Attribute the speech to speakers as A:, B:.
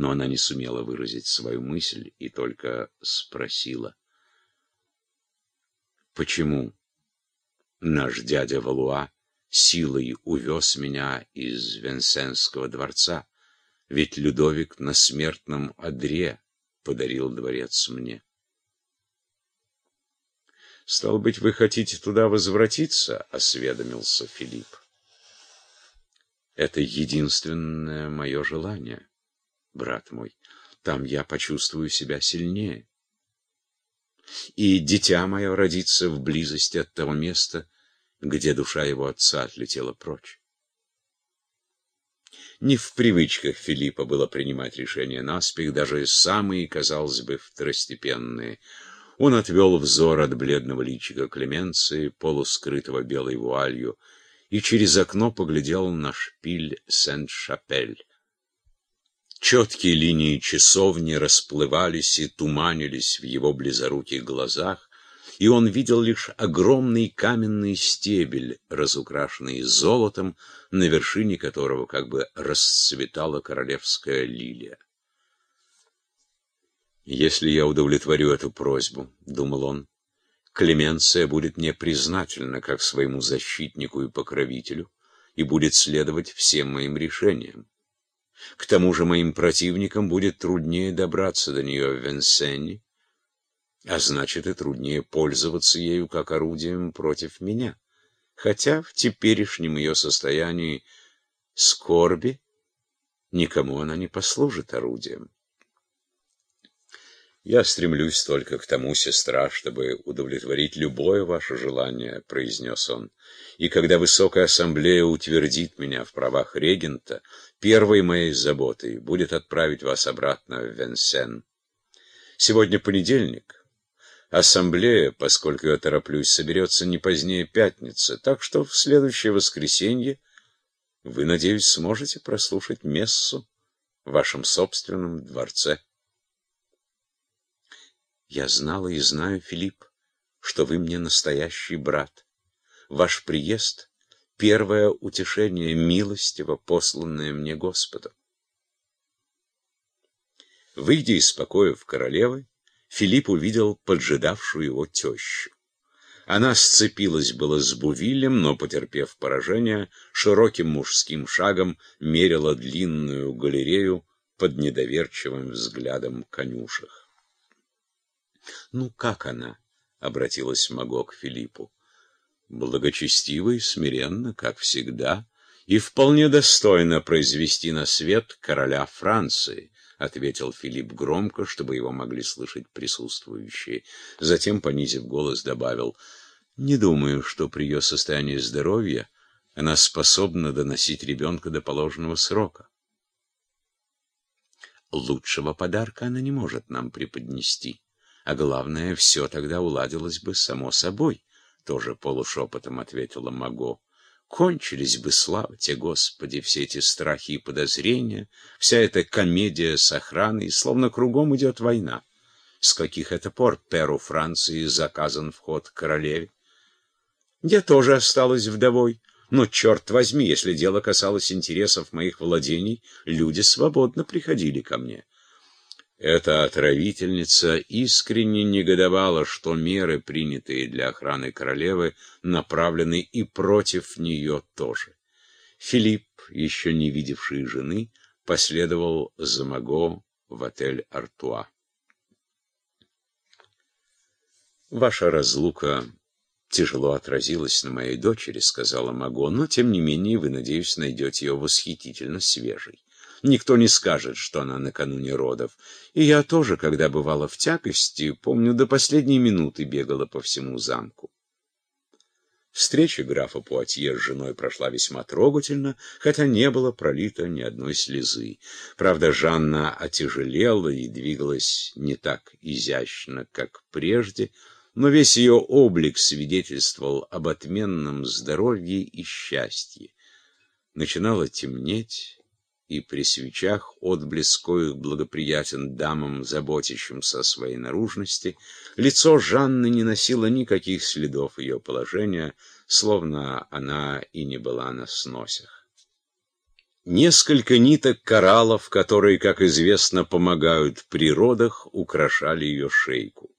A: но она не сумела выразить свою мысль и только спросила. Почему наш дядя Валуа силой увез меня из Венсенского дворца? Ведь Людовик на смертном одре подарил дворец мне. «Стал быть, вы хотите туда возвратиться?» — осведомился Филипп. «Это единственное мое желание, брат мой. Там я почувствую себя сильнее. И дитя мое родится в близости от того места, где душа его отца отлетела прочь. Не в привычках Филиппа было принимать решения наспех, даже самые, казалось бы, второстепенные. Он отвел взор от бледного личика Клеменции, полускрытого белой вуалью, и через окно поглядел на шпиль Сент-Шапель. Четкие линии часовни расплывались и туманились в его близоруких глазах, и он видел лишь огромный каменный стебель, разукрашенный золотом, на вершине которого как бы расцветала королевская лилия. «Если я удовлетворю эту просьбу, — думал он, — Клеменция будет мне признательна как своему защитнику и покровителю и будет следовать всем моим решениям. К тому же моим противникам будет труднее добраться до нее в Венсене, а значит и труднее пользоваться ею как орудием против меня. Хотя в теперешнем ее состоянии скорби никому она не послужит орудием. «Я стремлюсь только к тому, сестра, чтобы удовлетворить любое ваше желание», — произнес он. «И когда Высокая Ассамблея утвердит меня в правах регента, первой моей заботой будет отправить вас обратно в Венсен. Сегодня понедельник, Ассамблея, поскольку я тороплюсь, соберется не позднее пятницы, так что в следующее воскресенье вы, надеюсь, сможете прослушать мессу в вашем собственном дворце. Я знала и знаю, Филипп, что вы мне настоящий брат. Ваш приезд — первое утешение милостиво, посланное мне Господом. Выйдя из покоев королевы, Филипп увидел поджидавшую его тещу. Она сцепилась было с Бувилем, но, потерпев поражение, широким мужским шагом мерила длинную галерею под недоверчивым взглядом конюшек. «Ну, как она?» — обратилась Маго к Филиппу. «Благочестиво и смиренно, как всегда, и вполне достойно произвести на свет короля Франции» ответил Филипп громко, чтобы его могли слышать присутствующие. Затем, понизив голос, добавил, «Не думаю, что при ее состоянии здоровья она способна доносить ребенка до положенного срока. Лучшего подарка она не может нам преподнести, а главное, все тогда уладилось бы само собой», — тоже полушепотом ответила Маго. Кончились бы, слава тебе, Господи, все эти страхи и подозрения, вся эта комедия с охраной, словно кругом идет война. С каких это пор перу Франции заказан вход королеве? Я тоже осталась вдовой, но, черт возьми, если дело касалось интересов моих владений, люди свободно приходили ко мне. Эта отравительница искренне негодовала, что меры, принятые для охраны королевы, направлены и против нее тоже. Филипп, еще не видевший жены, последовал за Маго в отель «Артуа». «Ваша разлука тяжело отразилась на моей дочери», — сказала Маго, «но, тем не менее, вы, надеюсь, найдете ее восхитительно свежей». Никто не скажет, что она накануне родов. И я тоже, когда бывала в тягости, помню, до последней минуты бегала по всему замку. Встреча графа Пуатье с женой прошла весьма трогательно, хотя не было пролито ни одной слезы. Правда, Жанна отяжелела и двигалась не так изящно, как прежде, но весь ее облик свидетельствовал об отменном здоровье и счастье. Начинало темнеть, и при свечах отблеск коих благоприятен дамам, заботящимся о своей наружности, лицо Жанны не носило никаких следов ее положения, словно она и не была на сносях. Несколько ниток кораллов, которые, как известно, помогают при родах, украшали ее шейку.